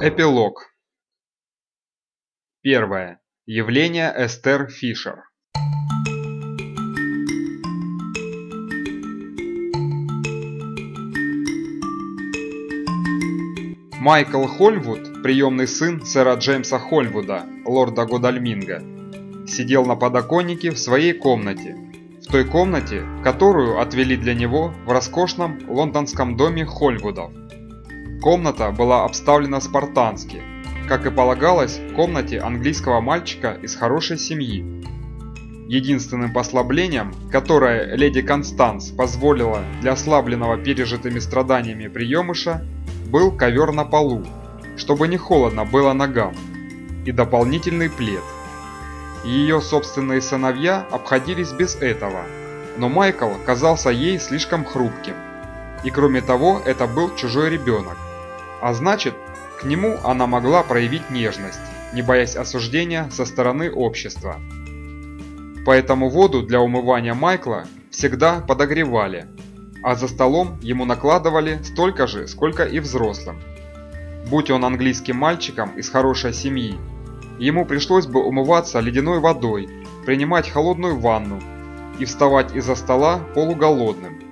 Эпилог. Первое. Явление Эстер Фишер. Майкл Хольвуд, приемный сын сэра Джеймса Хольвуда, лорда Годальминга, сидел на подоконнике в своей комнате, в той комнате, которую отвели для него в роскошном лондонском доме Хольвудов. Комната была обставлена спартански, как и полагалось в комнате английского мальчика из хорошей семьи. Единственным послаблением, которое леди Констанс позволила для ослабленного пережитыми страданиями приемыша, был ковер на полу, чтобы не холодно было ногам, и дополнительный плед. Ее собственные сыновья обходились без этого, но Майкл казался ей слишком хрупким. И кроме того, это был чужой ребенок, а значит, к нему она могла проявить нежность, не боясь осуждения со стороны общества. Поэтому воду для умывания Майкла всегда подогревали, а за столом ему накладывали столько же, сколько и взрослым. Будь он английским мальчиком из хорошей семьи, ему пришлось бы умываться ледяной водой, принимать холодную ванну и вставать из-за стола полуголодным.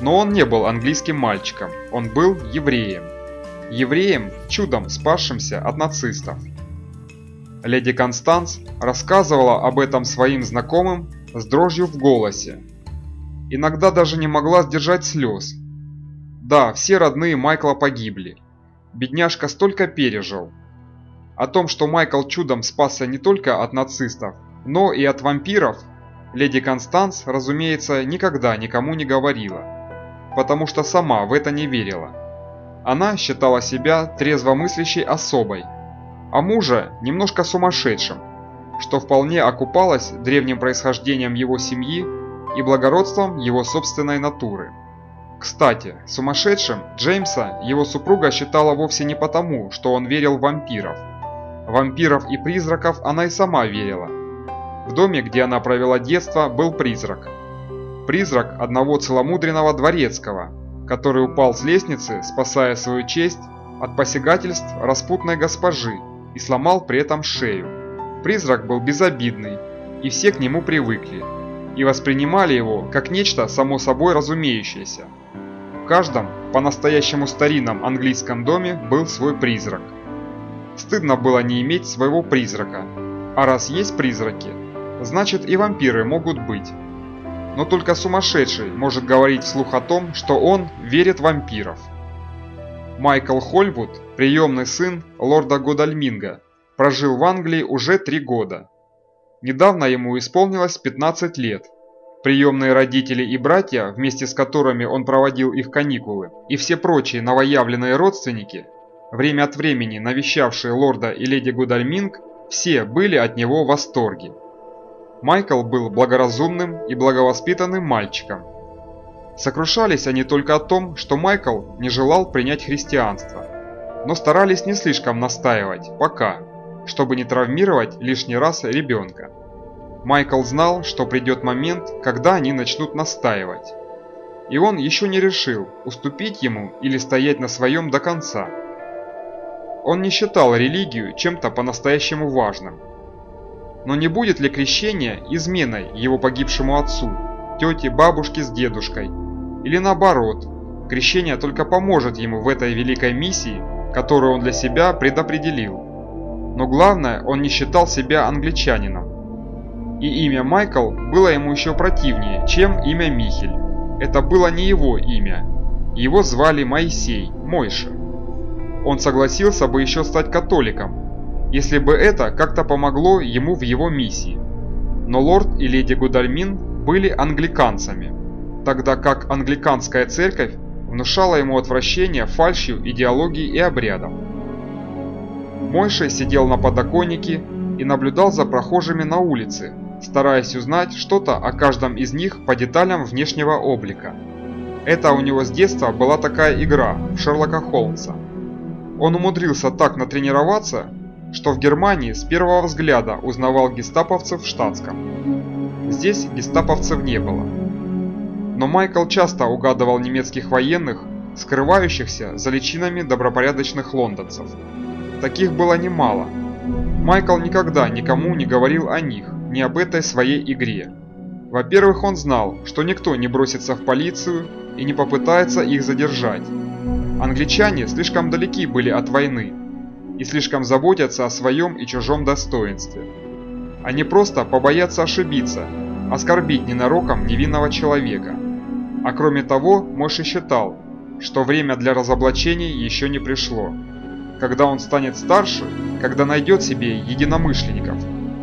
Но он не был английским мальчиком, он был евреем евреем, чудом спасшимся от нацистов. Леди Констанс рассказывала об этом своим знакомым с дрожью в голосе. Иногда даже не могла сдержать слез. Да, все родные Майкла погибли. Бедняжка столько пережил. О том, что Майкл чудом спасся не только от нацистов, но и от вампиров, леди Констанс, разумеется, никогда никому не говорила, потому что сама в это не верила. Она считала себя трезвомыслящей особой, а мужа немножко сумасшедшим, что вполне окупалось древним происхождением его семьи и благородством его собственной натуры. Кстати, сумасшедшим Джеймса его супруга считала вовсе не потому, что он верил в вампиров. Вампиров и призраков она и сама верила. В доме, где она провела детство, был призрак. Призрак одного целомудренного дворецкого, который упал с лестницы, спасая свою честь от посягательств распутной госпожи и сломал при этом шею. Призрак был безобидный, и все к нему привыкли, и воспринимали его как нечто само собой разумеющееся. В каждом по-настоящему старинном английском доме был свой призрак. Стыдно было не иметь своего призрака, а раз есть призраки, значит и вампиры могут быть но только сумасшедший может говорить вслух о том, что он верит в вампиров. Майкл Хольвуд, приемный сын лорда Годальминга, прожил в Англии уже три года. Недавно ему исполнилось 15 лет. Приемные родители и братья, вместе с которыми он проводил их каникулы, и все прочие новоявленные родственники, время от времени навещавшие лорда и леди Гудальминг, все были от него в восторге. Майкл был благоразумным и благовоспитанным мальчиком. Сокрушались они только о том, что Майкл не желал принять христианство, но старались не слишком настаивать, пока, чтобы не травмировать лишний раз ребенка. Майкл знал, что придет момент, когда они начнут настаивать. И он еще не решил, уступить ему или стоять на своем до конца. Он не считал религию чем-то по-настоящему важным. Но не будет ли крещение изменой его погибшему отцу, тете, бабушке с дедушкой? Или наоборот, крещение только поможет ему в этой великой миссии, которую он для себя предопределил? Но главное, он не считал себя англичанином. И имя Майкл было ему еще противнее, чем имя Михель. Это было не его имя. Его звали Моисей, Мойша. Он согласился бы еще стать католиком, если бы это как-то помогло ему в его миссии. Но лорд и леди Гудальмин были англиканцами, тогда как англиканская церковь внушала ему отвращение фальшью идеологии и обрядов. Мойша сидел на подоконнике и наблюдал за прохожими на улице, стараясь узнать что-то о каждом из них по деталям внешнего облика. Это у него с детства была такая игра в Шерлока Холмса. Он умудрился так натренироваться, что в Германии с первого взгляда узнавал гестаповцев в штатском. Здесь гестаповцев не было. Но Майкл часто угадывал немецких военных, скрывающихся за личинами добропорядочных лондонцев. Таких было немало. Майкл никогда никому не говорил о них, ни об этой своей игре. Во-первых, он знал, что никто не бросится в полицию и не попытается их задержать. Англичане слишком далеки были от войны и слишком заботятся о своем и чужом достоинстве. Они просто побоятся ошибиться, оскорбить ненароком невинного человека. А кроме того, Моши считал, что время для разоблачений еще не пришло. Когда он станет старше, когда найдет себе единомышленников,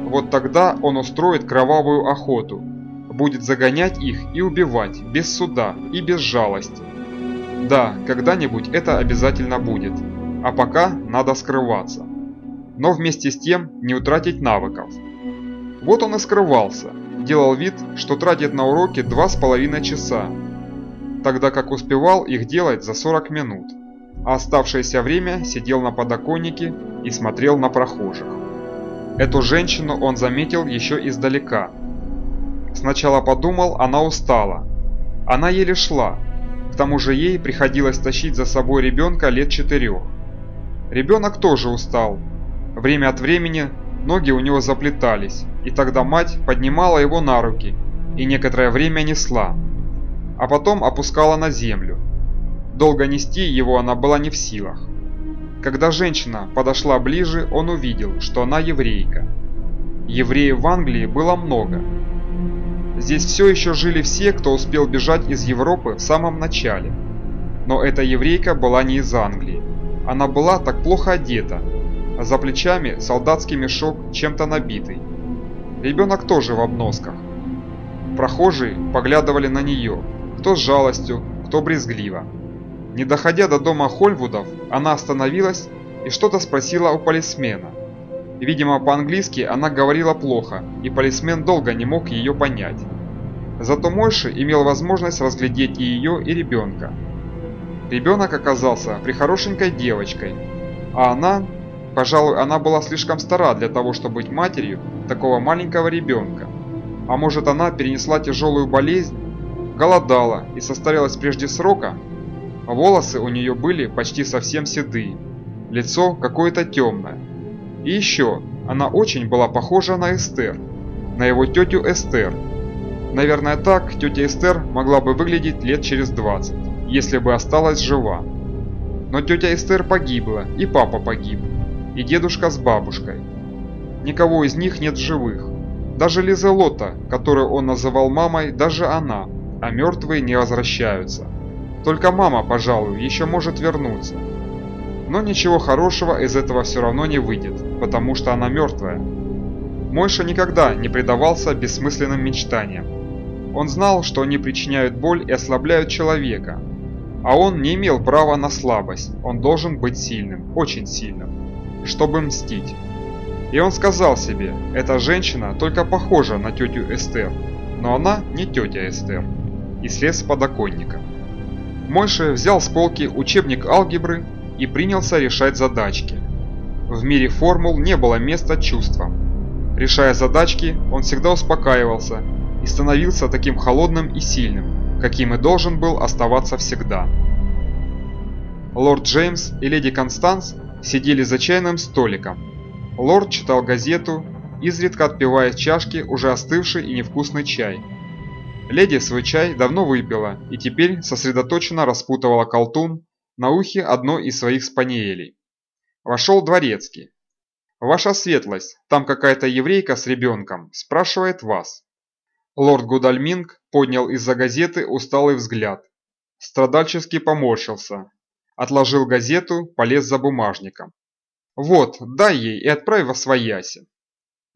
вот тогда он устроит кровавую охоту, будет загонять их и убивать без суда и без жалости. Да, когда-нибудь это обязательно будет, а пока надо скрываться. Но вместе с тем не утратить навыков. Вот он и скрывался, делал вид, что тратит на уроки два с половиной часа, тогда как успевал их делать за 40 минут, а оставшееся время сидел на подоконнике и смотрел на прохожих. Эту женщину он заметил еще издалека. Сначала подумал, она устала. Она еле шла, к тому же ей приходилось тащить за собой ребенка лет четырех. Ребенок тоже устал. Время от времени ноги у него заплетались, и тогда мать поднимала его на руки и некоторое время несла, а потом опускала на землю. Долго нести его она была не в силах. Когда женщина подошла ближе, он увидел, что она еврейка. Евреев в Англии было много. Здесь все еще жили все, кто успел бежать из Европы в самом начале. Но эта еврейка была не из Англии. Она была так плохо одета, а за плечами солдатский мешок чем-то набитый. Ребенок тоже в обносках. Прохожие поглядывали на нее, кто с жалостью, кто брезгливо. Не доходя до дома Хольвудов, она остановилась и что-то спросила у полисмена. Видимо, по-английски она говорила плохо, и полисмен долго не мог ее понять. Зато Мойши имел возможность разглядеть и ее, и ребенка. Ребенок оказался прихорошенькой девочкой, а она, пожалуй, она была слишком стара для того, чтобы быть матерью такого маленького ребенка. А может она перенесла тяжелую болезнь, голодала и состарилась прежде срока, Волосы у нее были почти совсем седые, лицо какое-то темное. И еще, она очень была похожа на Эстер, на его тетю Эстер. Наверное, так тетя Эстер могла бы выглядеть лет через 20, если бы осталась жива. Но тетя Эстер погибла, и папа погиб, и дедушка с бабушкой. Никого из них нет живых. Даже Лизелота, которую он называл мамой, даже она, а мертвые не возвращаются. Только мама, пожалуй, еще может вернуться. Но ничего хорошего из этого все равно не выйдет, потому что она мертвая. Мойша никогда не предавался бессмысленным мечтаниям. Он знал, что они причиняют боль и ослабляют человека. А он не имел права на слабость, он должен быть сильным, очень сильным, чтобы мстить. И он сказал себе, эта женщина только похожа на тетю Эстер, но она не тетя Эстер, и слез с подоконника. Мойша взял с полки учебник алгебры и принялся решать задачки. В мире формул не было места чувствам. Решая задачки, он всегда успокаивался и становился таким холодным и сильным, каким и должен был оставаться всегда. Лорд Джеймс и леди Констанс сидели за чайным столиком. Лорд читал газету, изредка отпивая из чашки уже остывший и невкусный чай – Леди свой чай давно выпила и теперь сосредоточенно распутывала колтун на ухе одной из своих спаниелей. Вошел дворецкий. «Ваша светлость, там какая-то еврейка с ребенком, спрашивает вас». Лорд Гудальминг поднял из-за газеты усталый взгляд. Страдальчески поморщился. Отложил газету, полез за бумажником. «Вот, дай ей и отправь во свояси».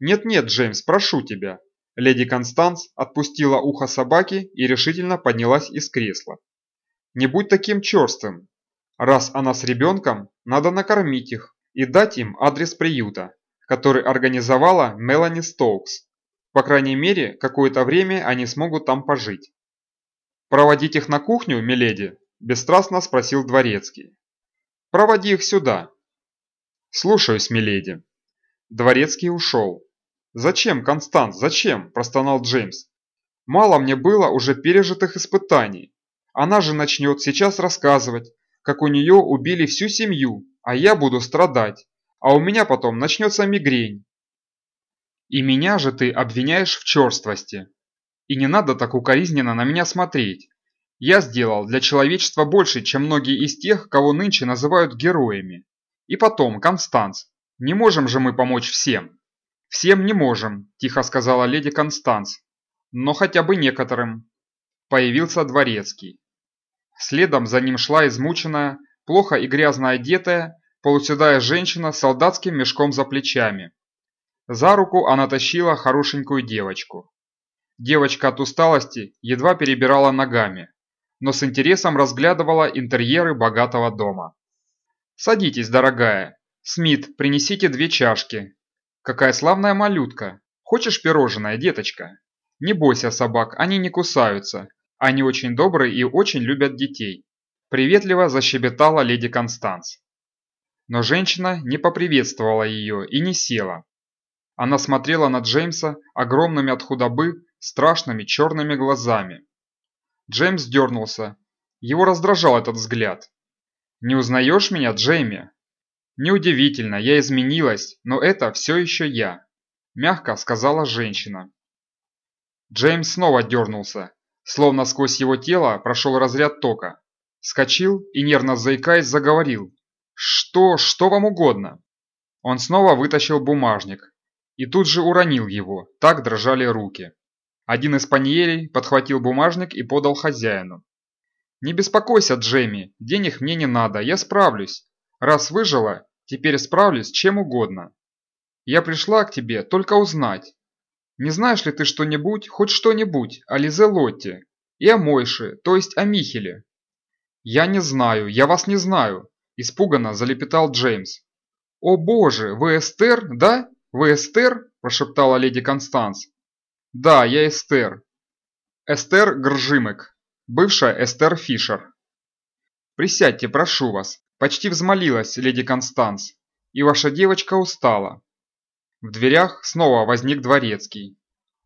«Нет-нет, Джеймс, прошу тебя, Леди Констанс отпустила ухо собаки и решительно поднялась из кресла. «Не будь таким черствым. Раз она с ребенком, надо накормить их и дать им адрес приюта, который организовала Мелани Стоукс. По крайней мере, какое-то время они смогут там пожить». «Проводить их на кухню, миледи?» – бесстрастно спросил дворецкий. «Проводи их сюда». «Слушаюсь, миледи». Дворецкий ушел. «Зачем, Констант, зачем?» – простонал Джеймс. «Мало мне было уже пережитых испытаний. Она же начнет сейчас рассказывать, как у нее убили всю семью, а я буду страдать. а у меня потом начнется мигрень. И меня же ты обвиняешь в черствости. И не надо так укоризненно на меня смотреть. Я сделал для человечества больше, чем многие из тех, кого нынче называют героями. И потом, Констанц, не можем же мы помочь всем. Всем не можем, тихо сказала леди Констанц. Но хотя бы некоторым. Появился дворецкий. Следом за ним шла измученная, плохо и грязно одетая, полуседая женщина с солдатским мешком за плечами. За руку она тащила хорошенькую девочку. Девочка от усталости едва перебирала ногами, но с интересом разглядывала интерьеры богатого дома. «Садитесь, дорогая. Смит, принесите две чашки. Какая славная малютка. Хочешь пирожное, деточка? Не бойся собак, они не кусаются. Они очень добрые и очень любят детей». Приветливо защебетала леди Констанс. Но женщина не поприветствовала ее и не села. Она смотрела на Джеймса огромными от худобы, страшными черными глазами. Джеймс дернулся. Его раздражал этот взгляд. «Не узнаешь меня, Джейми?» «Неудивительно, я изменилась, но это все еще я», – мягко сказала женщина. Джеймс снова дернулся, словно сквозь его тело прошел разряд тока. Скочил и, нервно заикаясь, заговорил. «Что? Что вам угодно?» Он снова вытащил бумажник и тут же уронил его, так дрожали руки. Один из паньерей подхватил бумажник и подал хозяину. «Не беспокойся, Джейми, денег мне не надо, я справлюсь. Раз выжила, теперь справлюсь чем угодно. Я пришла к тебе только узнать. Не знаешь ли ты что-нибудь, хоть что-нибудь о Лизе Лотте и о Мойше, то есть о Михеле?» «Я не знаю, я вас не знаю», – испуганно залепетал Джеймс. «О боже, вы Эстер, да? Вы Эстер?» – прошептала леди Констанс. «Да, я Эстер. Эстер Гржимек, бывшая Эстер Фишер». «Присядьте, прошу вас», – почти взмолилась леди Констанс. «И ваша девочка устала». В дверях снова возник дворецкий.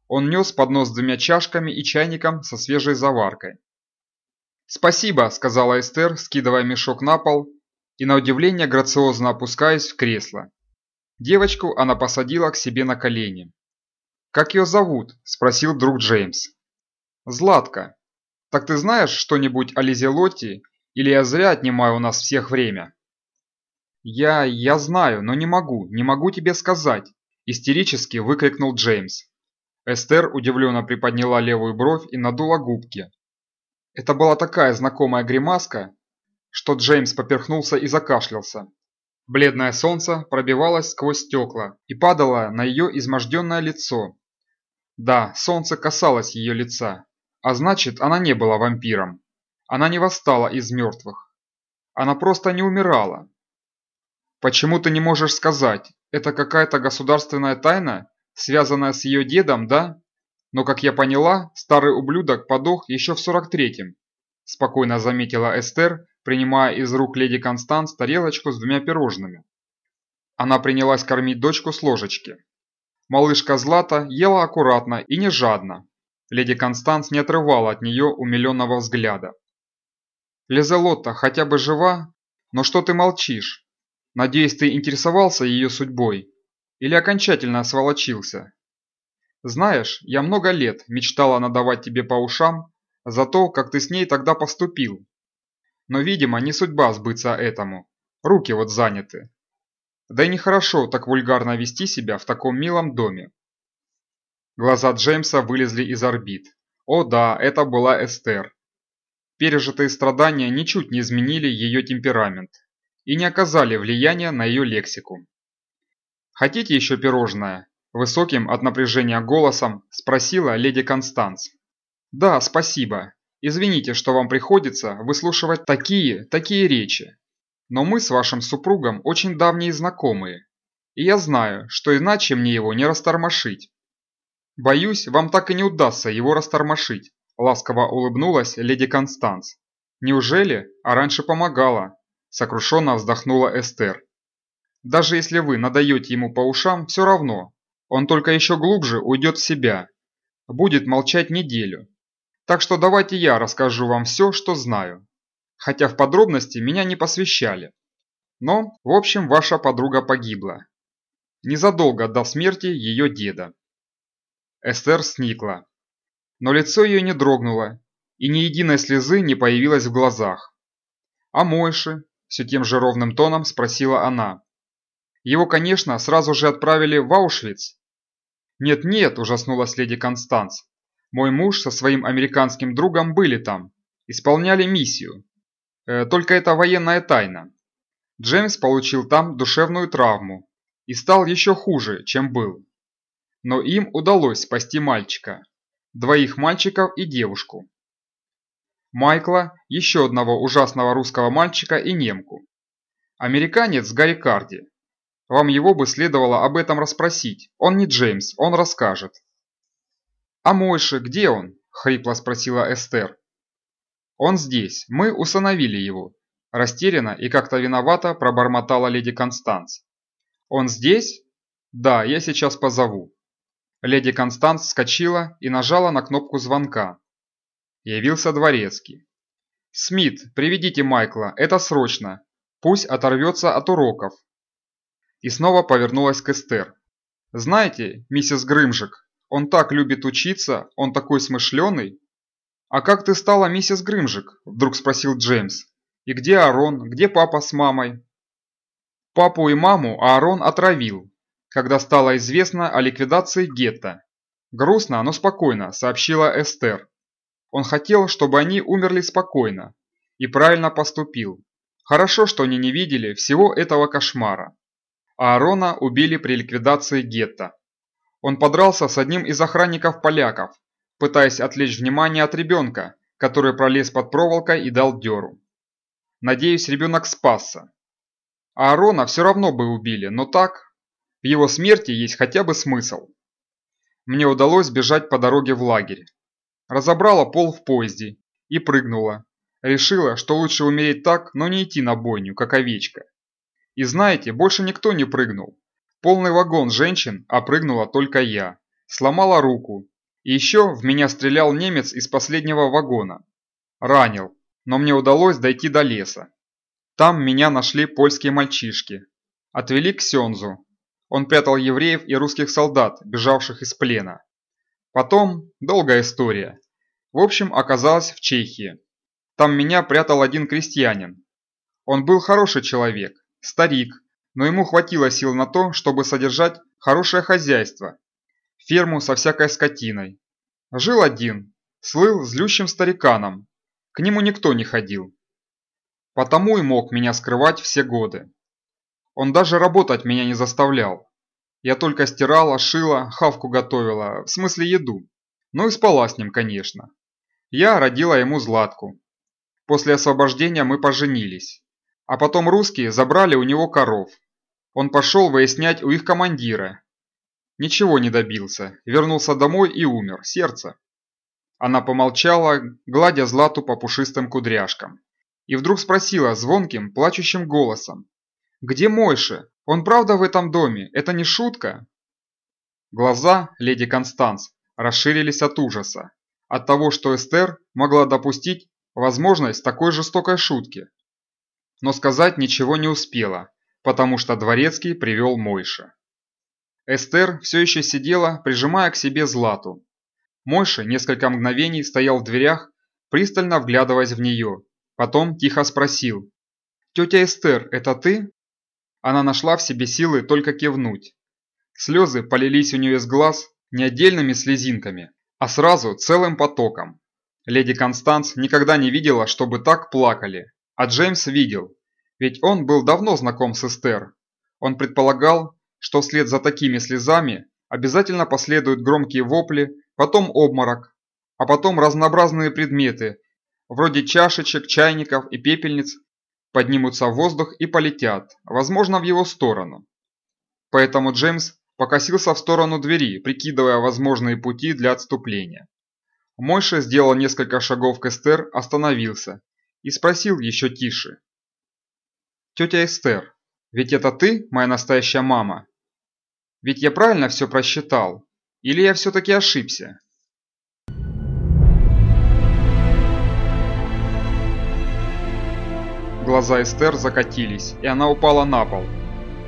Он нес поднос с двумя чашками и чайником со свежей заваркой. «Спасибо», – сказала Эстер, скидывая мешок на пол и на удивление грациозно опускаясь в кресло. Девочку она посадила к себе на колени. «Как ее зовут?» – спросил друг Джеймс. «Златка. Так ты знаешь что-нибудь о Лизе Лотти, или я зря отнимаю у нас всех время?» «Я... я знаю, но не могу, не могу тебе сказать», – истерически выкрикнул Джеймс. Эстер удивленно приподняла левую бровь и надула губки. Это была такая знакомая гримаска, что Джеймс поперхнулся и закашлялся. Бледное солнце пробивалось сквозь стекла и падало на ее изможденное лицо. Да, солнце касалось ее лица, а значит, она не была вампиром. Она не восстала из мертвых. Она просто не умирала. Почему ты не можешь сказать, это какая-то государственная тайна, связанная с ее дедом, да? Но, как я поняла, старый ублюдок подох еще в 43-м, спокойно заметила Эстер, принимая из рук леди Констанс тарелочку с двумя пирожными. Она принялась кормить дочку с ложечки. Малышка Злата ела аккуратно и не жадно. Леди Констанс не отрывала от нее умиленного взгляда. «Лизелотта хотя бы жива? Но что ты молчишь? Надеюсь, ты интересовался ее судьбой? Или окончательно сволочился?» Знаешь, я много лет мечтала надавать тебе по ушам за то, как ты с ней тогда поступил. Но, видимо, не судьба сбыться этому. Руки вот заняты. Да и нехорошо так вульгарно вести себя в таком милом доме. Глаза Джеймса вылезли из орбит. О да, это была Эстер. Пережитые страдания ничуть не изменили ее темперамент и не оказали влияния на ее лексику. «Хотите еще пирожное?» Высоким от напряжения голосом спросила леди Констанс. «Да, спасибо. Извините, что вам приходится выслушивать такие, такие речи. Но мы с вашим супругом очень давние знакомые, и я знаю, что иначе мне его не растормошить. Боюсь, вам так и не удастся его растормошить», ласково улыбнулась леди Констанс. «Неужели? А раньше помогала», сокрушенно вздохнула Эстер. «Даже если вы надаете ему по ушам, все равно, он только еще глубже уйдет в себя. Будет молчать неделю. Так что давайте я расскажу вам все, что знаю. Хотя в подробности меня не посвящали. Но, в общем, ваша подруга погибла. Незадолго до смерти ее деда. Эстер сникла. Но лицо ее не дрогнуло, и ни единой слезы не появилось в глазах. «А Мойши?» – все тем же ровным тоном спросила она. «Его, конечно, сразу же отправили в Аушвиц». «Нет-нет», – ужаснулась леди Констанс. «Мой муж со своим американским другом были там, исполняли миссию. Э, только это военная тайна. Джеймс получил там душевную травму и стал еще хуже, чем был. Но им удалось спасти мальчика, двоих мальчиков и девушку. Майкла, еще одного ужасного русского мальчика и немку. Американец Гарри Карди. Вам его бы следовало об этом расспросить. Он не Джеймс, он расскажет. «А Мойши, где он?» – хрипло спросила Эстер. «Он здесь, мы усыновили его», – растерянно и как-то виновато пробормотала леди Констанс. «Он здесь?» «Да, я сейчас позову». Леди Констанс вскочила и нажала на кнопку звонка. Явился дворецкий. «Смит, приведите Майкла, это срочно. Пусть оторвется от уроков». И снова повернулась к Эстер. «Знаете, миссис Грымжик, он так любит учиться, он такой смышленый». «А как ты стала миссис Грымжик?» – вдруг спросил Джеймс. «И где Аарон? Где папа с мамой?» Папу и маму Аарон отравил, когда стало известно о ликвидации гетто. Грустно, но спокойно, сообщила Эстер. Он хотел, чтобы они умерли спокойно. И правильно поступил. Хорошо, что они не видели всего этого кошмара. Аарона убили при ликвидации гетто. Он подрался с одним из охранников поляков, пытаясь отвлечь внимание от ребенка, который пролез под проволокой и дал дёру. Надеюсь, ребенок спасся. А Аарона все равно бы убили, но так, в его смерти есть хотя бы смысл. Мне удалось бежать по дороге в лагерь. Разобрала пол в поезде и прыгнула. Решила, что лучше умереть так, но не идти на бойню, как овечка. И знаете, больше никто не прыгнул. Полный вагон женщин, а прыгнула только я. Сломала руку, и еще в меня стрелял немец из последнего вагона. Ранил, но мне удалось дойти до леса. Там меня нашли польские мальчишки. Отвели к Сензу. Он прятал евреев и русских солдат, бежавших из плена. Потом долгая история. В общем, оказалась в Чехии. Там меня прятал один крестьянин. Он был хороший человек, старик, но ему хватило сил на то, чтобы содержать хорошее хозяйство ферму со всякой скотиной. Жил один, слыл злющим стариканом. К нему никто не ходил. Потому и мог меня скрывать все годы. Он даже работать меня не заставлял. Я только стирала, шила, хавку готовила, в смысле еду. Ну и спала с ним, конечно. Я родила ему Златку. После освобождения мы поженились. А потом русские забрали у него коров. Он пошел выяснять у их командира, Ничего не добился, вернулся домой и умер, сердце. Она помолчала, гладя Злату по пушистым кудряшкам. И вдруг спросила звонким, плачущим голосом. «Где Мойша? Он правда в этом доме? Это не шутка?» Глаза леди Констанс расширились от ужаса, от того, что Эстер могла допустить возможность такой жестокой шутки. Но сказать ничего не успела, потому что Дворецкий привел Мойша. Эстер все еще сидела, прижимая к себе Злату. Мойша несколько мгновений стоял в дверях, пристально вглядываясь в нее. Потом тихо спросил. «Тетя Эстер, это ты?» Она нашла в себе силы только кивнуть. Слезы полились у нее из глаз не отдельными слезинками, а сразу целым потоком. Леди Констанс никогда не видела, чтобы так плакали, а Джеймс видел, ведь он был давно знаком с Эстер. Он предполагал, что вслед за такими слезами обязательно последуют громкие вопли, потом обморок, а потом разнообразные предметы, вроде чашечек, чайников и пепельниц, поднимутся в воздух и полетят, возможно, в его сторону. Поэтому Джеймс покосился в сторону двери, прикидывая возможные пути для отступления. Мойша сделал несколько шагов к Эстер, остановился и спросил еще тише. «Тетя Эстер, ведь это ты, моя настоящая мама?» Ведь я правильно все просчитал? Или я все-таки ошибся? Глаза Эстер закатились, и она упала на пол,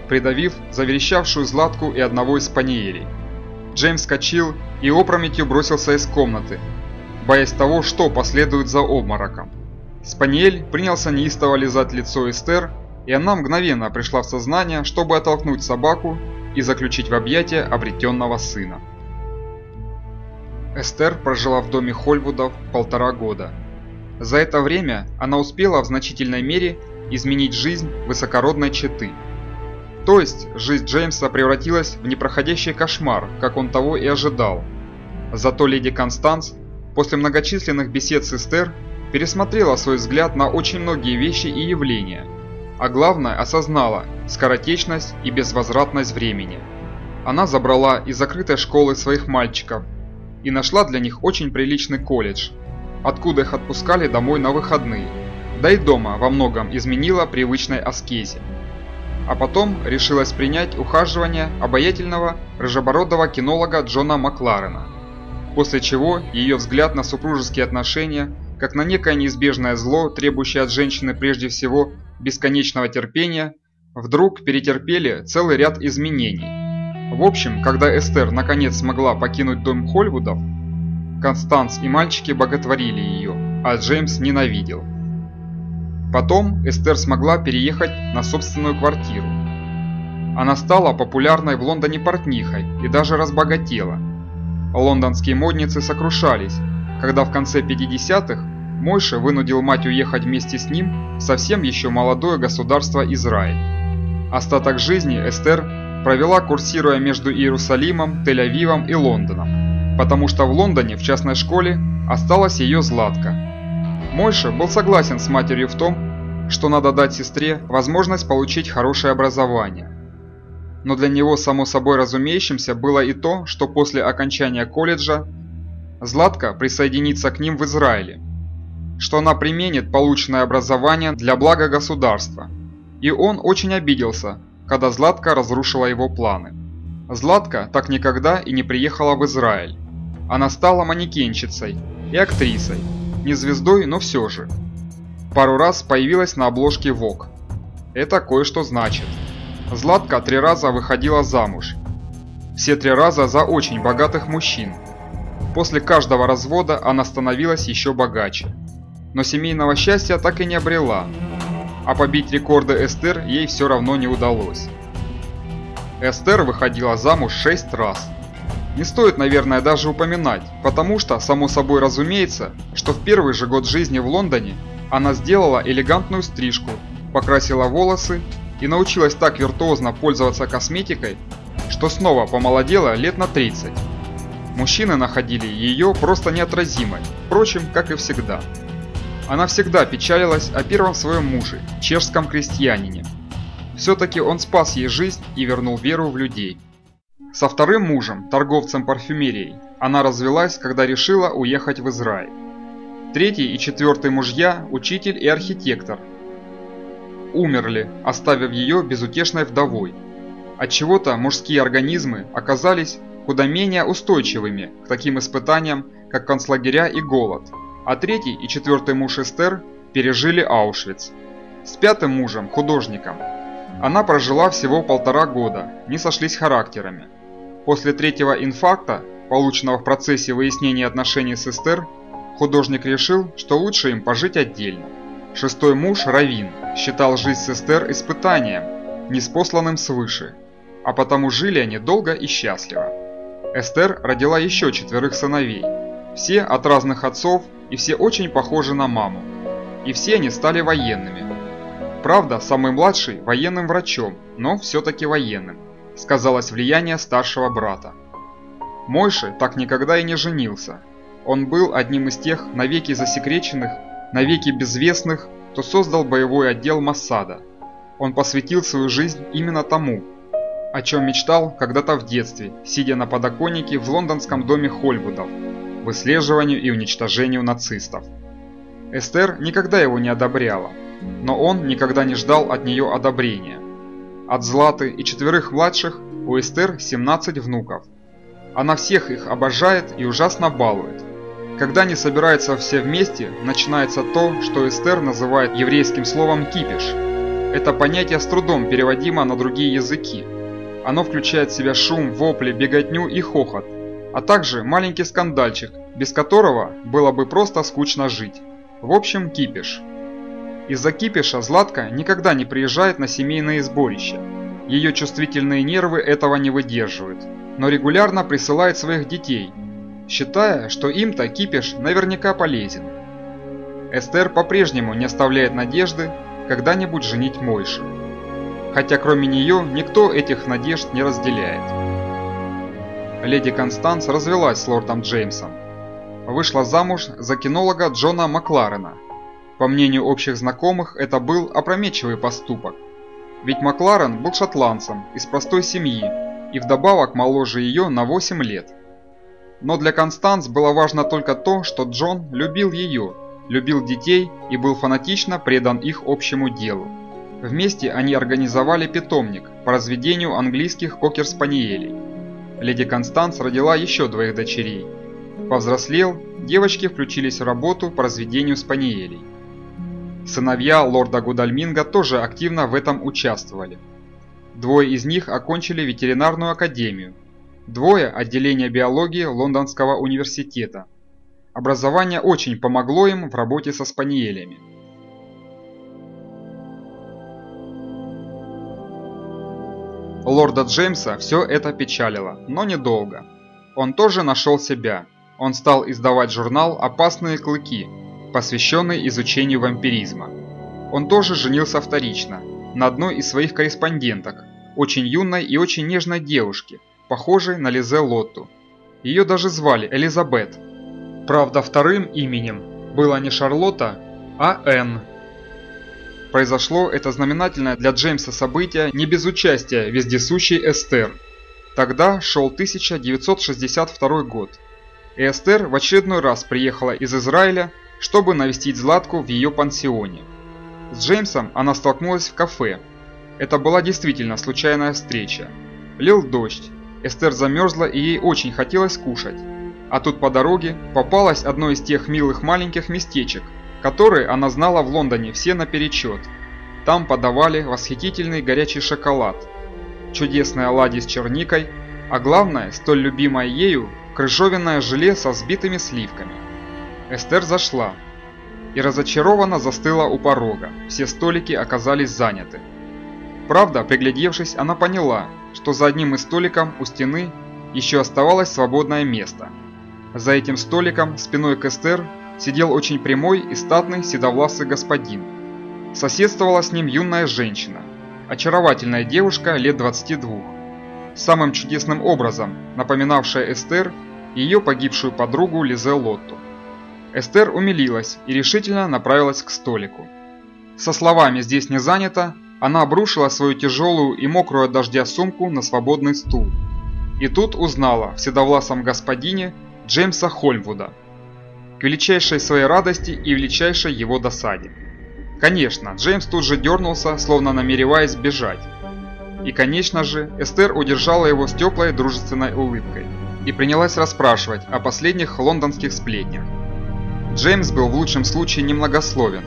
придавив заверещавшую Златку и одного из спаниелей. Джеймс скочил и опрометью бросился из комнаты, боясь того, что последует за обмороком. Спаниель принялся неистово лизать лицо Эстер, и она мгновенно пришла в сознание, чтобы оттолкнуть собаку и заключить в объятия обретенного сына. Эстер прожила в доме Хольвудов полтора года. За это время она успела в значительной мере изменить жизнь высокородной четы. То есть жизнь Джеймса превратилась в непроходящий кошмар, как он того и ожидал. Зато леди Констанс после многочисленных бесед с Эстер пересмотрела свой взгляд на очень многие вещи и явления, а главное осознала скоротечность и безвозвратность времени. Она забрала из закрытой школы своих мальчиков и нашла для них очень приличный колледж, откуда их отпускали домой на выходные, да и дома во многом изменила привычной аскезе а потом решилась принять ухаживание обаятельного рыжебородого кинолога Джона Макларена. После чего ее взгляд на супружеские отношения, как на некое неизбежное зло, требующее от женщины прежде всего бесконечного терпения, вдруг перетерпели целый ряд изменений. В общем, когда Эстер наконец смогла покинуть дом Хольвудов, Констанс и мальчики боготворили ее, а Джеймс ненавидел. Потом Эстер смогла переехать на собственную квартиру. Она стала популярной в Лондоне портнихой и даже разбогатела. Лондонские модницы сокрушались, когда в конце 50-х Мойша вынудил мать уехать вместе с ним в совсем еще молодое государство Израиль. Остаток жизни Эстер провела курсируя между Иерусалимом, Тель-Авивом и Лондоном, потому что в Лондоне в частной школе осталась ее Златка – Мойша был согласен с матерью в том, что надо дать сестре возможность получить хорошее образование. Но для него само собой разумеющимся было и то, что после окончания колледжа Златка присоединится к ним в Израиле, что она применит полученное образование для блага государства. И он очень обиделся, когда Златка разрушила его планы. Златка так никогда и не приехала в Израиль. Она стала манекенщицей и актрисой, не звездой, но все же. Пару раз появилась на обложке Vogue. Это кое-что значит. Златка три раза выходила замуж. Все три раза за очень богатых мужчин. После каждого развода она становилась еще богаче. Но семейного счастья так и не обрела. А побить рекорды Эстер ей все равно не удалось. Эстер выходила замуж шесть раз. Не стоит, наверное, даже упоминать, потому что, само собой разумеется, что в первый же год жизни в Лондоне она сделала элегантную стрижку, покрасила волосы и научилась так виртуозно пользоваться косметикой, что снова помолодела лет на 30. Мужчины находили ее просто неотразимой, впрочем, как и всегда. Она всегда печалилась о первом своем муже, чешском крестьянине. Все-таки он спас ей жизнь и вернул веру в людей. Со вторым мужем, торговцем парфюмерией, она развелась, когда решила уехать в Израиль. Третий и четвертый мужья – учитель и архитектор. Умерли, оставив ее безутешной вдовой. Отчего-то мужские организмы оказались куда менее устойчивыми к таким испытаниям, как концлагеря и голод, а третий и четвертый муж Эстер пережили Аушвиц. С пятым мужем, художником, она прожила всего полтора года, не сошлись характерами. После третьего инфаркта, полученного в процессе выяснения отношений с Эстер, художник решил, что лучше им пожить отдельно. Шестой муж, Равин, считал жизнь с Эстер испытанием, неспосланным свыше, а потому жили они долго и счастливо. Эстер родила еще четверых сыновей, все от разных отцов и все очень похожи на маму. И все они стали военными. Правда, самый младший – военным врачом, но все-таки военным сказалось влияние старшего брата. Мойши так никогда и не женился. Он был одним из тех навеки засекреченных, навеки безвестных, кто создал боевой отдел Массада. Он посвятил свою жизнь именно тому, о чем мечтал когда-то в детстве, сидя на подоконнике в лондонском доме Хольвудов, выслеживанию и уничтожению нацистов. Эстер никогда его не одобряла, но он никогда не ждал от нее одобрения. От Златы и четверых младших у Эстер 17 внуков. Она всех их обожает и ужасно балует. Когда они собираются все вместе, начинается то, что Эстер называет еврейским словом «кипиш». Это понятие с трудом переводимо на другие языки. Оно включает в себя шум, вопли, беготню и хохот, а также маленький скандальчик, без которого было бы просто скучно жить. В общем, кипиш. Из-за кипиша Златка никогда не приезжает на семейные сборища. Ее чувствительные нервы этого не выдерживают, но регулярно присылает своих детей, считая, что им-то кипиш наверняка полезен. Эстер по-прежнему не оставляет надежды когда-нибудь женить Мойшу. Хотя кроме нее никто этих надежд не разделяет. Леди Констанс развелась с лордом Джеймсом. Вышла замуж за кинолога Джона Макларена. По мнению общих знакомых, это был опрометчивый поступок. Ведь Макларен был шотландцем из простой семьи и вдобавок моложе ее на 8 лет. Но для Констанс было важно только то, что Джон любил ее, любил детей и был фанатично предан их общему делу. Вместе они организовали питомник по разведению английских кокер-спаниелей. Леди Констанс родила еще двоих дочерей. Повзрослел, девочки включились в работу по разведению спаниелей. Сыновья лорда Гудальминга тоже активно в этом участвовали. Двое из них окончили ветеринарную академию, двое – отделение биологии Лондонского университета. Образование очень помогло им в работе со спаниелями. Лорда Джеймса все это печалило, но недолго. Он тоже нашел себя. Он стал издавать журнал «Опасные клыки», посвященный изучению вампиризма. Он тоже женился вторично, на одной из своих корреспонденток, очень юной и очень нежной девушке, похожей на Лизе Лотту. Ее даже звали Элизабет. Правда, вторым именем было не Шарлотта, а Энн. Произошло это знаменательное для Джеймса событие не без участия вездесущей Эстер. Тогда шел 1962 год. И Эстер в очередной раз приехала из Израиля, чтобы навестить Златку в ее пансионе. С Джеймсом она столкнулась в кафе. Это была действительно случайная встреча. Лил дождь, Эстер замерзла и ей очень хотелось кушать. А тут по дороге попалось одно из тех милых маленьких местечек, которые она знала в Лондоне все наперечет. Там подавали восхитительный горячий шоколад, чудесные оладьи с черникой, а главное, столь любимое ею, крыжовенное желе со взбитыми сливками. Эстер зашла и разочарованно застыла у порога, все столики оказались заняты. Правда, приглядевшись, она поняла, что за одним из столиком у стены еще оставалось свободное место. За этим столиком, спиной к Эстер, сидел очень прямой и статный седовласый господин. Соседствовала с ним юная женщина, очаровательная девушка лет 22, самым чудесным образом напоминавшая Эстер и ее погибшую подругу Лизе Лотту. Эстер умилилась и решительно направилась к столику. Со словами «здесь не занято» она обрушила свою тяжелую и мокрую от дождя сумку на свободный стул. И тут узнала в седовласом господине Джеймса Хольмвуда – к величайшей своей радости и величайшей его досаде. Конечно, Джеймс тут же дернулся, словно намереваясь бежать. И, конечно же, Эстер удержала его с теплой дружественной улыбкой и принялась расспрашивать о последних лондонских сплетнях. Джеймс был в лучшем случае немногословен,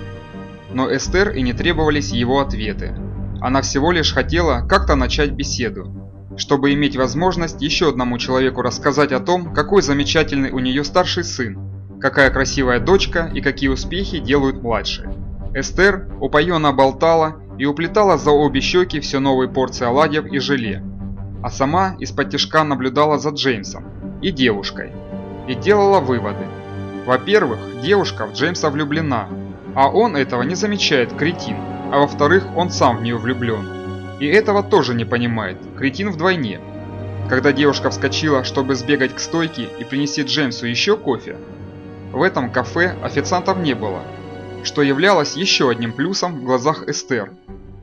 но Эстер и не требовались его ответы. Она всего лишь хотела как-то начать беседу, чтобы иметь возможность еще одному человеку рассказать о том, какой замечательный у нее старший сын, какая красивая дочка и какие успехи делают младшие. Эстер упоенно болтала и уплетала за обе щеки все новые порции оладьев и желе, а сама из-под тяжка наблюдала за Джеймсом и девушкой и делала выводы. Во-первых, девушка в Джеймса влюблена, а он этого не замечает, кретин, а во-вторых, он сам в нее влюблен. И этого тоже не понимает, кретин вдвойне. Когда девушка вскочила, чтобы сбегать к стойке и принести Джеймсу еще кофе, в этом кафе официантов не было, что являлось еще одним плюсом в глазах Эстер.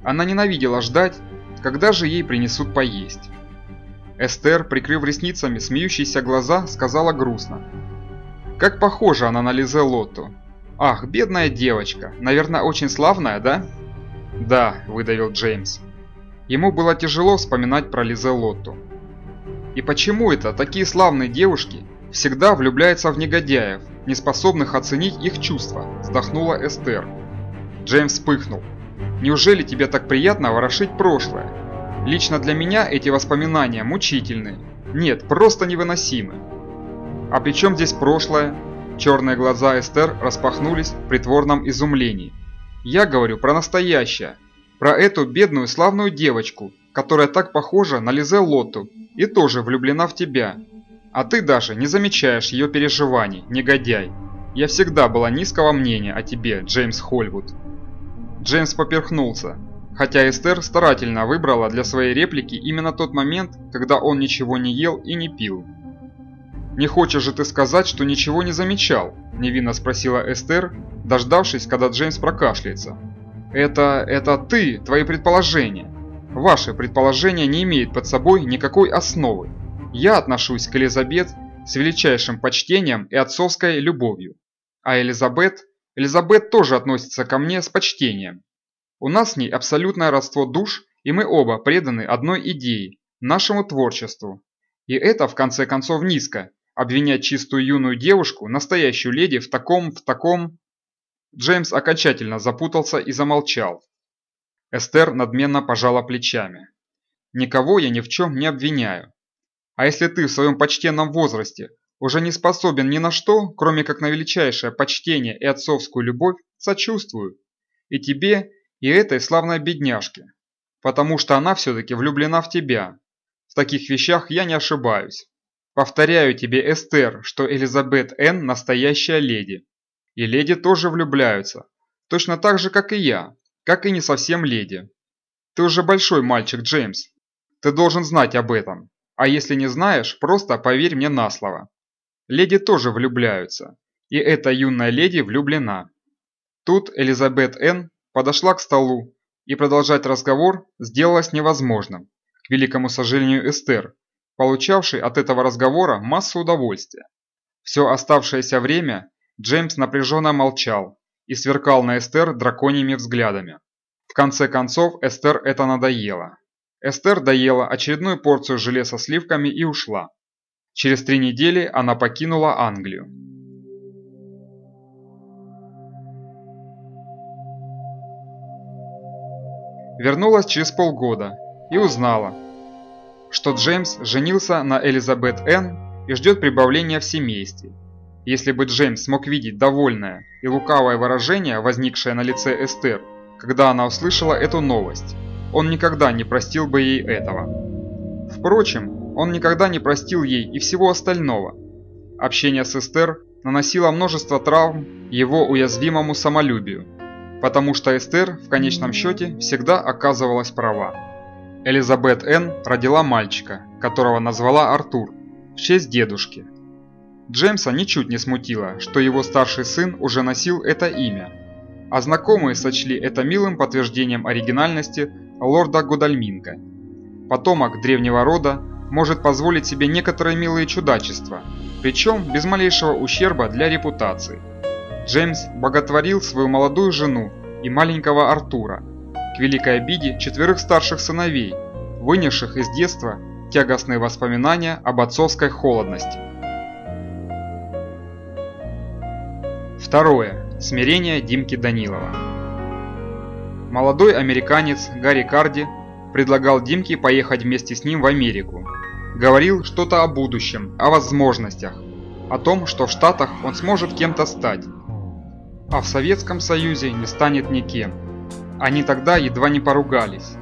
Она ненавидела ждать, когда же ей принесут поесть. Эстер, прикрыв ресницами смеющиеся глаза, сказала грустно. Как похожа она на Лизе Лотту. Ах, бедная девочка, наверное, очень славная, да? Да, выдавил Джеймс. Ему было тяжело вспоминать про Лизе Лотту. И почему это такие славные девушки всегда влюбляется в негодяев, не способных оценить их чувства», – вздохнула Эстер. Джеймс вспыхнул. «Неужели тебе так приятно ворошить прошлое? Лично для меня эти воспоминания мучительны. Нет, просто невыносимы». «А при чем здесь прошлое?» Черные глаза Эстер распахнулись в притворном изумлении. «Я говорю про настоящее, про эту бедную славную девочку, которая так похожа на Лизе Лотту и тоже влюблена в тебя. А ты даже не замечаешь ее переживаний, негодяй. Я всегда была низкого мнения о тебе, Джеймс Хольвуд». Джеймс поперхнулся, хотя Эстер старательно выбрала для своей реплики именно тот момент, когда он ничего не ел и не пил. «Не хочешь же ты сказать, что ничего не замечал?» – невинно спросила Эстер, дождавшись, когда Джеймс прокашляется. «Это... это ты, твои предположения. Ваши предположения не имеют под собой никакой основы. Я отношусь к Элизабет с величайшим почтением и отцовской любовью. А Элизабет... Элизабет тоже относится ко мне с почтением. У нас с ней абсолютное родство душ, и мы оба преданы одной идее – нашему творчеству. И это, в конце концов, низко, Обвинять чистую юную девушку, настоящую леди, в таком, в таком... Джеймс окончательно запутался и замолчал. Эстер надменно пожала плечами. «Никого я ни в чем не обвиняю. А если ты в своем почтенном возрасте уже не способен ни на что, кроме как на величайшее почтение и отцовскую любовь, сочувствую. И тебе, и этой славной бедняжке. Потому что она все-таки влюблена в тебя. В таких вещах я не ошибаюсь. Повторяю тебе, Эстер, что Элизабет Н. настоящая леди. И леди тоже влюбляются. Точно так же, как и я. Как и не совсем леди. Ты уже большой мальчик, Джеймс. Ты должен знать об этом. А если не знаешь, просто поверь мне на слово. Леди тоже влюбляются. И эта юная леди влюблена. Тут Элизабет Н. подошла к столу, и продолжать разговор сделалось невозможным, к великому сожалению Эстер, получавший от этого разговора массу удовольствия. Все оставшееся время Джеймс напряженно молчал и сверкал на Эстер драконьими взглядами. В конце концов Эстер это надоело. Эстер доела очередную порцию желе со сливками и ушла. Через три недели она покинула Англию. Вернулась через полгода и узнала, что Джеймс женился на Элизабет Н. и ждет прибавления в семействе. Если бы Джеймс смог видеть довольное и лукавое выражение, возникшее на лице Эстер, когда она услышала эту новость, он никогда не простил бы ей этого. Впрочем, он никогда не простил ей и всего остального. Общение с Эстер наносило множество травм его уязвимому самолюбию, потому что Эстер в конечном счете всегда оказывалась права. Элизабет Н. родила мальчика, которого назвала Артур, в честь дедушки. Джеймса ничуть не смутило, что его старший сын уже носил это имя, а знакомые сочли это милым подтверждением оригинальности лорда Гудальминга. Потомок древнего рода может позволить себе некоторые милые чудачества, причем без малейшего ущерба для репутации. Джеймс боготворил свою молодую жену и маленького Артура – к великой обиде четверых старших сыновей, вынесших из детства тягостные воспоминания об отцовской холодности. Второе. Смирение Димки Данилова. Молодой американец Гарри Карди предлагал Димке поехать вместе с ним в Америку. Говорил что-то о будущем, о возможностях, о том, что в Штатах он сможет кем-то стать, а в Советском Союзе не станет никем. Они тогда едва не поругались.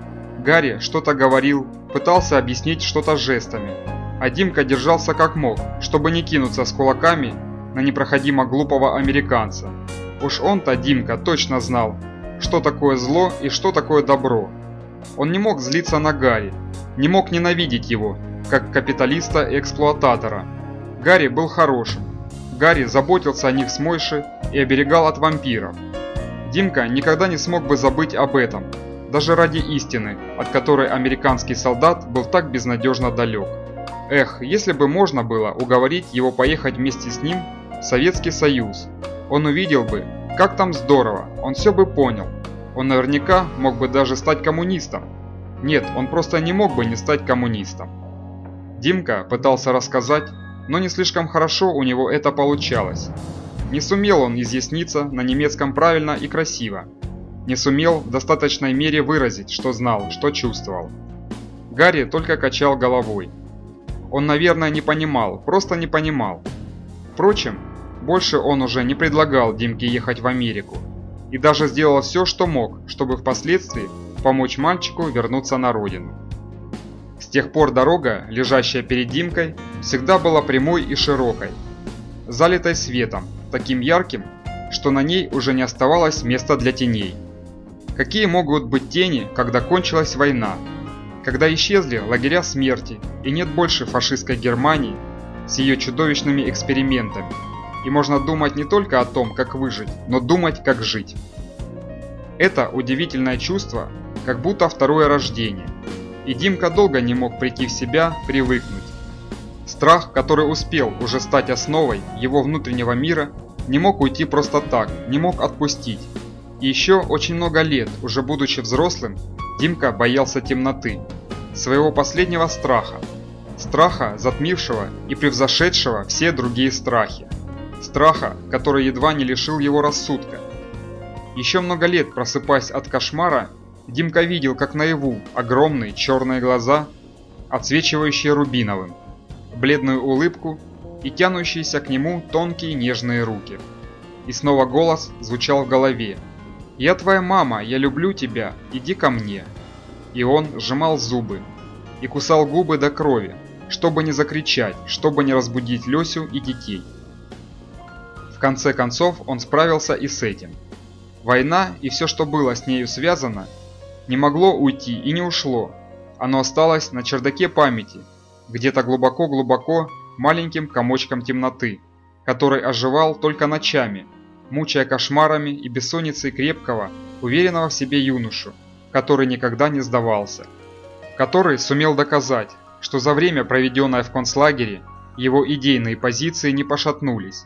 Гарри что-то говорил, пытался объяснить что-то жестами, а Димка держался как мог, чтобы не кинуться с кулаками на непроходимо глупого американца. Уж он-то, Димка, точно знал, что такое зло и что такое добро. Он не мог злиться на Гарри, не мог ненавидеть его, как капиталиста и эксплуататора. Гарри был хорошим. Гарри заботился о них с Мойши и оберегал от вампиров. Димка никогда не смог бы забыть об этом, даже ради истины, от которой американский солдат был так безнадежно далек. Эх, если бы можно было уговорить его поехать вместе с ним в Советский Союз, он увидел бы, как там здорово, он все бы понял. Он наверняка мог бы даже стать коммунистом. Нет, он просто не мог бы не стать коммунистом. Димка пытался рассказать, но не слишком хорошо у него это получалось. Не сумел он изъясниться на немецком правильно и красиво. Не сумел в достаточной мере выразить, что знал, что чувствовал. Гарри только качал головой. Он, наверное, не понимал, просто не понимал. Впрочем, больше он уже не предлагал Димке ехать в Америку. И даже сделал все, что мог, чтобы впоследствии помочь мальчику вернуться на родину. С тех пор дорога, лежащая перед Димкой, всегда была прямой и широкой, залитой светом, таким ярким, что на ней уже не оставалось места для теней. Какие могут быть тени, когда кончилась война, когда исчезли лагеря смерти и нет больше фашистской Германии с ее чудовищными экспериментами, и можно думать не только о том, как выжить, но думать, как жить. Это удивительное чувство, как будто второе рождение, и Димка долго не мог прийти в себя, привыкнуть. Страх, который успел уже стать основой его внутреннего мира, не мог уйти просто так, не мог отпустить. И еще очень много лет, уже будучи взрослым, Димка боялся темноты, своего последнего страха, страха, затмившего и превзошедшего все другие страхи, страха, который едва не лишил его рассудка. Еще много лет просыпаясь от кошмара, Димка видел, как наяву огромные черные глаза, отсвечивающие рубиновым, бледную улыбку и тянущиеся к нему тонкие нежные руки. И снова голос звучал в голове. «Я твоя мама, я люблю тебя, иди ко мне». И он сжимал зубы и кусал губы до крови, чтобы не закричать, чтобы не разбудить Лесю и детей. Конце концов он справился и с этим. Война и все, что было с нею связано, не могло уйти и не ушло. Оно осталось на чердаке памяти, где-то глубоко-глубоко маленьким комочком темноты, который оживал только ночами, мучая кошмарами и бессонницей крепкого, уверенного в себе юношу, который никогда не сдавался, который сумел доказать, что за время, проведенное в концлагере, его идейные позиции не пошатнулись.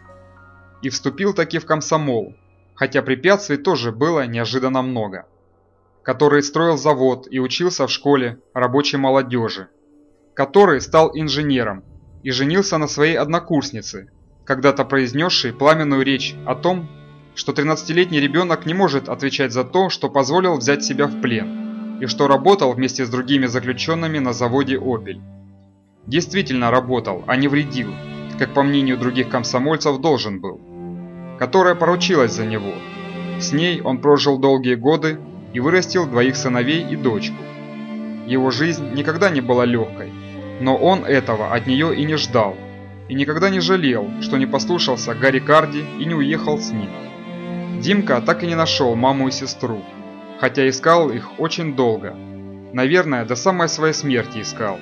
И вступил таки в комсомол, хотя препятствий тоже было неожиданно много. Который строил завод и учился в школе рабочей молодежи, который стал инженером и женился на своей однокурснице, когда-то произнесшей пламенную речь о том, что 13-летний ребенок не может отвечать за то, что позволил взять себя в плен, и что работал вместе с другими заключенными на заводе «Опель». Действительно работал, а не вредил, как по мнению других комсомольцев должен был. Которая поручилась за него. С ней он прожил долгие годы и вырастил двоих сыновей и дочку. Его жизнь никогда не была легкой, но он этого от нее и не ждал, и никогда не жалел, что не послушался Гарри Карди и не уехал с ним. Димка так и не нашел маму и сестру, хотя искал их очень долго. Наверное, до самой своей смерти искал.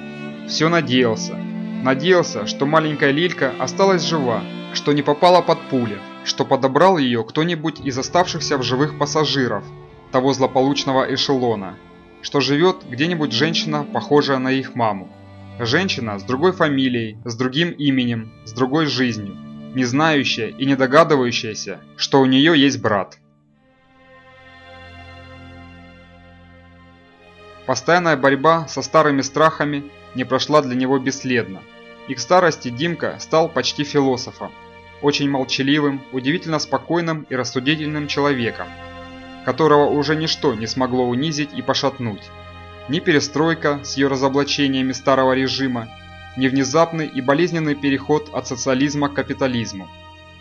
Все надеялся. Надеялся, что маленькая Лилька осталась жива, что не попала под пули, что подобрал ее кто-нибудь из оставшихся в живых пассажиров того злополучного эшелона, что живет где-нибудь женщина, похожая на их маму. Женщина с другой фамилией, с другим именем, с другой жизнью, не знающая и не догадывающаяся, что у нее есть брат. Постоянная борьба со старыми страхами не прошла для него бесследно. И к старости Димка стал почти философом, очень молчаливым, удивительно спокойным и рассудительным человеком, которого уже ничто не смогло унизить и пошатнуть. Ни перестройка с ее разоблачениями старого режима, ни внезапный и болезненный переход от социализма к капитализму,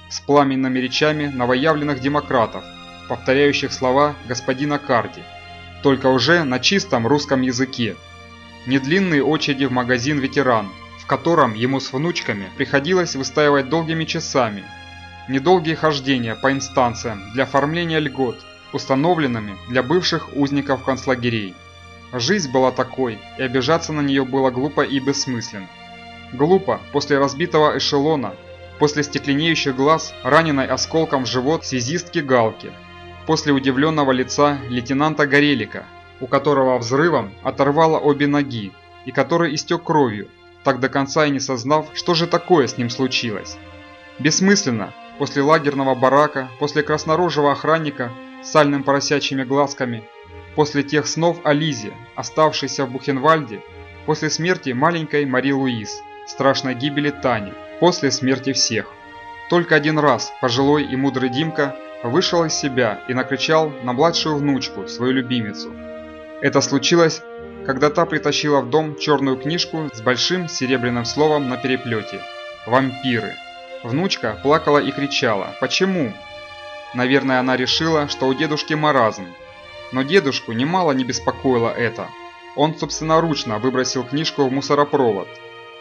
с пламенными речами новоявленных демократов, повторяющих слова господина Карди, только уже на чистом русском языке, не длинные очереди в магазин «Ветеран», в котором ему с внучками приходилось выстаивать долгими часами, недолгие хождения по инстанциям для оформления льгот, установленными для бывших узников концлагерей. Жизнь была такой, и обижаться на нее было глупо и бессмысленно. Глупо после разбитого эшелона, после стекленеющих глаз, раненой осколком в живот связистки Галки, после удивленного лица лейтенанта Горелика, у которого взрывом оторвало обе ноги и который истек кровью, так до конца и не сознав, что же такое с ним случилось. Бессмысленно, после лагерного барака, после краснорожего охранника с сальным поросячьими глазками, После тех снов о Лизе, оставшейся в Бухенвальде, после смерти маленькой Мари Луиз, страшной гибели Тани, после смерти всех. Только один раз пожилой и мудрый Димка вышел из себя и накричал на младшую внучку, свою любимицу. Это случилось, когда та притащила в дом черную книжку с большим серебряным словом на переплете «Вампиры». Внучка плакала и кричала «Почему?». Наверное, она решила, что у дедушки маразм. Но дедушку немало не беспокоило это. Он собственноручно выбросил книжку в мусоропровод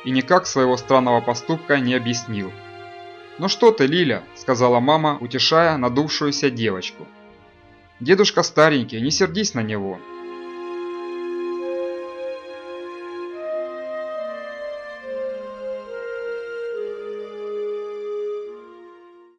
и никак своего странного поступка не объяснил. «Ну что ты, Лиля?» – сказала мама, утешая надувшуюся девочку. «Дедушка старенький, не сердись на него.